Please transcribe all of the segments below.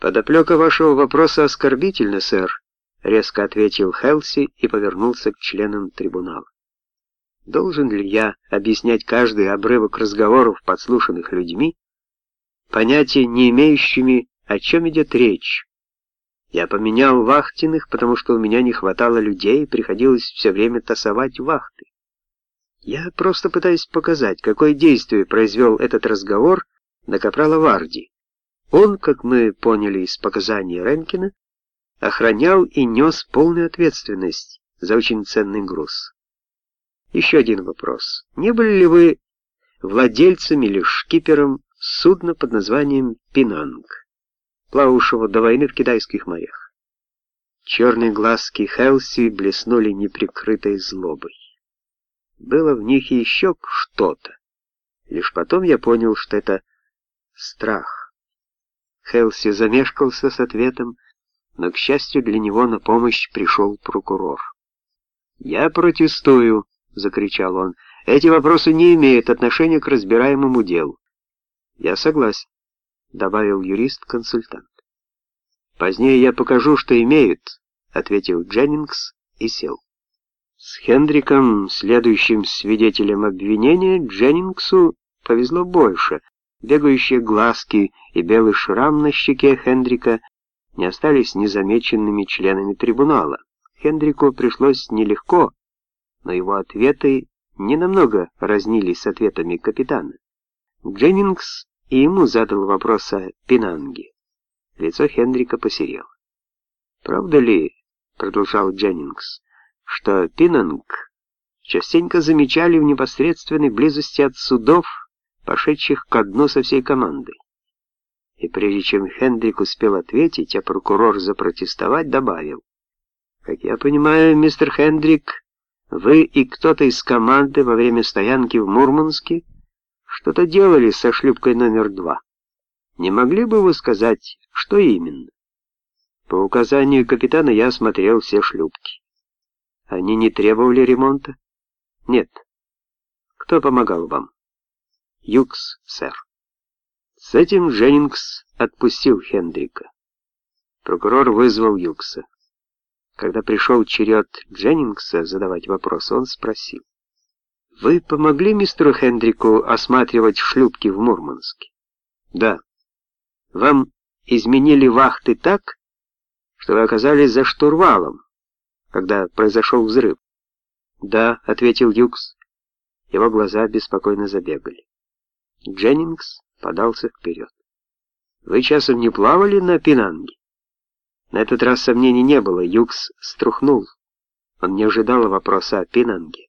«Подоплека вашего вопроса оскорбительна, сэр», — резко ответил Хелси и повернулся к членам трибунала. «Должен ли я объяснять каждый обрывок разговоров, подслушанных людьми, понятия не имеющими, о чем идет речь? Я поменял вахтенных, потому что у меня не хватало людей, и приходилось все время тасовать вахты. Я просто пытаюсь показать, какое действие произвел этот разговор на капрала Варди. Он, как мы поняли из показаний Ренкина, охранял и нес полную ответственность за очень ценный груз. Еще один вопрос. Не были ли вы владельцем или шкипером судна под названием «Пинанг», плававшего до войны в китайских морях? Черные глазки Хелси блеснули неприкрытой злобой. Было в них еще что-то. Лишь потом я понял, что это страх. Хелси замешкался с ответом, но, к счастью для него, на помощь пришел прокурор. «Я протестую!» — закричал он. «Эти вопросы не имеют отношения к разбираемому делу». «Я согласен», — добавил юрист-консультант. «Позднее я покажу, что имеют», — ответил Дженнингс и сел. С Хендриком, следующим свидетелем обвинения, Дженнингсу повезло больше — Бегающие глазки и белый шрам на щеке Хендрика не остались незамеченными членами трибунала. Хендрику пришлось нелегко, но его ответы ненамного разнились с ответами капитана. Дженнингс и ему задал вопрос о Пинанге. Лицо Хендрика посерело. «Правда ли, — продолжал Дженнингс, — что Пинанг частенько замечали в непосредственной близости от судов, пошедших ко дну со всей командой. И прежде чем Хендрик успел ответить, а прокурор запротестовать, добавил. «Как я понимаю, мистер Хендрик, вы и кто-то из команды во время стоянки в Мурманске что-то делали со шлюпкой номер два. Не могли бы вы сказать, что именно?» По указанию капитана я осмотрел все шлюпки. Они не требовали ремонта? Нет. Кто помогал вам? Юкс, сэр. С этим Дженнингс отпустил Хендрика. Прокурор вызвал Юкса. Когда пришел черед Дженнингса задавать вопрос, он спросил. «Вы помогли мистеру Хендрику осматривать шлюпки в Мурманске?» «Да». «Вам изменили вахты так, что вы оказались за штурвалом, когда произошел взрыв?» «Да», — ответил Юкс. Его глаза беспокойно забегали. Дженнингс подался вперед. «Вы часом не плавали на Пинанге?» На этот раз сомнений не было, Юкс струхнул. Он не ожидал вопроса о Пинанге.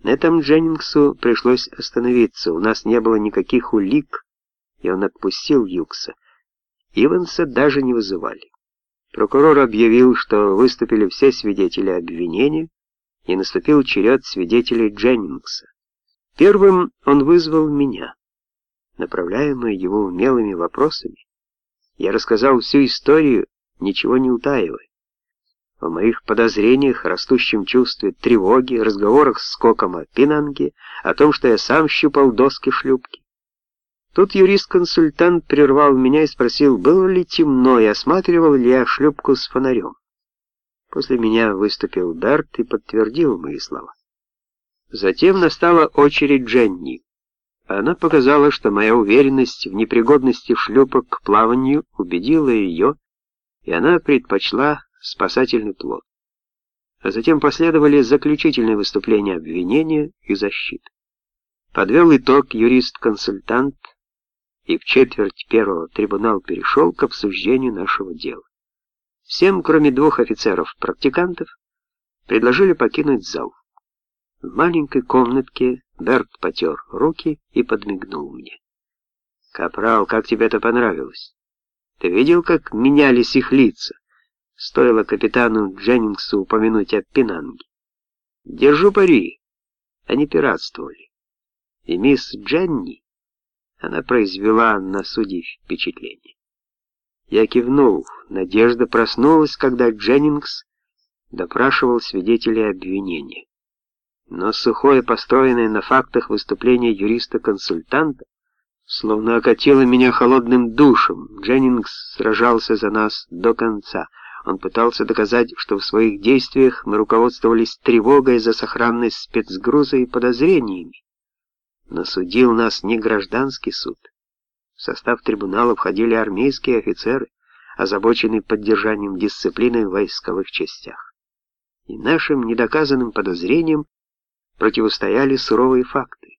На этом Дженнингсу пришлось остановиться, у нас не было никаких улик, и он отпустил Юкса. Иванса даже не вызывали. Прокурор объявил, что выступили все свидетели обвинения, и наступил черед свидетелей Дженнингса. Первым он вызвал меня. Направляемый его умелыми вопросами, я рассказал всю историю, ничего не утаивая. О моих подозрениях, растущем чувстве тревоги, разговорах с Коком о Пинанге, о том, что я сам щупал доски шлюпки. Тут юрист-консультант прервал меня и спросил, было ли темно и осматривал ли я шлюпку с фонарем. После меня выступил Берт и подтвердил мои слова. Затем настала очередь Дженни. Она показала, что моя уверенность в непригодности шлюпок к плаванию убедила ее, и она предпочла спасательный плод. А затем последовали заключительные выступления обвинения и защиты. Подвел итог юрист-консультант, и в четверть первого трибунал перешел к обсуждению нашего дела. Всем, кроме двух офицеров-практикантов, предложили покинуть зал. В маленькой комнатке Берт потер руки и подмигнул мне. «Капрал, как тебе это понравилось? Ты видел, как менялись их лица? Стоило капитану Дженнингсу упомянуть о Пинанге. Держу пари, они пиратствовали. И мисс Дженни, она произвела на судей впечатление. Я кивнул. Надежда проснулась, когда Дженнингс допрашивал свидетелей обвинения. Но сухое, построенное на фактах выступление юриста-консультанта, словно окатило меня холодным душем. Дженнингс сражался за нас до конца. Он пытался доказать, что в своих действиях мы руководствовались тревогой за сохранность спецгруза и подозрениями. Но судил нас не гражданский суд. В состав трибунала входили армейские офицеры, озабоченные поддержанием дисциплины в войсковых частях. И нашим недоказанным подозрениям противостояли суровые факты.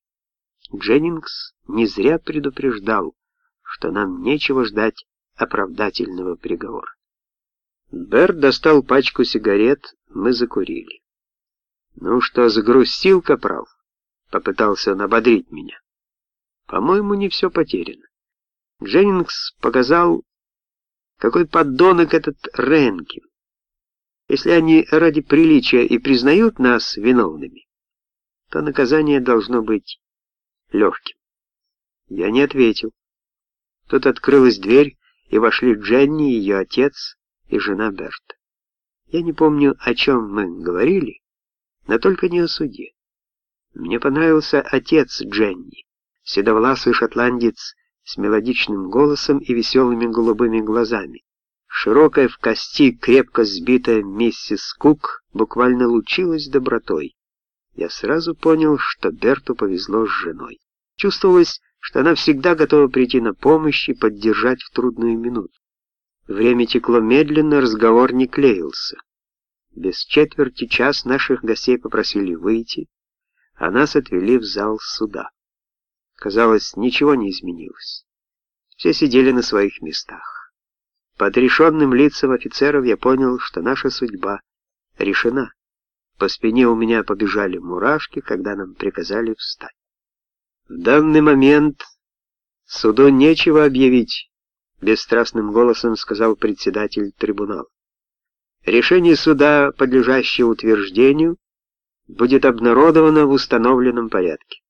Дженнингс не зря предупреждал, что нам нечего ждать оправдательного приговора. Берт достал пачку сигарет, мы закурили. «Ну что, загрустил, Капрал?» — попытался он ободрить меня. «По-моему, не все потеряно. Дженнингс показал, какой подонок этот Ренкин. Если они ради приличия и признают нас виновными, то наказание должно быть легким. Я не ответил. Тут открылась дверь, и вошли Дженни, ее отец и жена Берта. Я не помню, о чем мы говорили, но только не о суде. Мне понравился отец Дженни, седовласый шотландец с мелодичным голосом и веселыми голубыми глазами. Широкая в кости, крепко сбитая миссис Кук буквально лучилась добротой. Я сразу понял, что Берту повезло с женой. Чувствовалось, что она всегда готова прийти на помощь и поддержать в трудную минуту. Время текло медленно, разговор не клеился. Без четверти час наших гостей попросили выйти, а нас отвели в зал суда. Казалось, ничего не изменилось. Все сидели на своих местах. По отрешенным лицам офицеров я понял, что наша судьба решена. По спине у меня побежали мурашки, когда нам приказали встать. В данный момент суду нечего объявить, бесстрастным голосом сказал председатель трибунала. Решение суда, подлежащее утверждению, будет обнародовано в установленном порядке.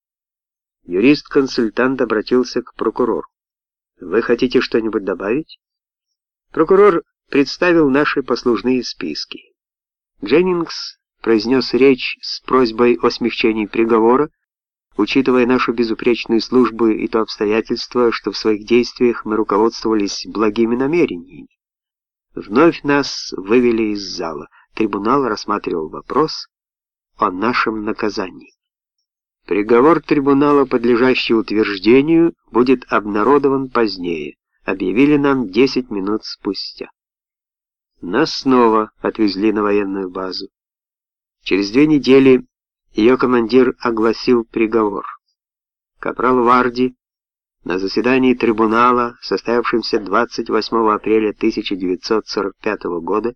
Юрист-консультант обратился к прокурору. «Вы хотите что-нибудь добавить?» Прокурор представил наши послужные списки. Дженнингс произнес речь с просьбой о смягчении приговора, учитывая нашу безупречную службу и то обстоятельство, что в своих действиях мы руководствовались благими намерениями. Вновь нас вывели из зала. Трибунал рассматривал вопрос о нашем наказании. Приговор трибунала, подлежащий утверждению, будет обнародован позднее, объявили нам 10 минут спустя. Нас снова отвезли на военную базу. Через две недели ее командир огласил приговор. Капрал Варди на заседании трибунала, состоявшемся 28 апреля 1945 года,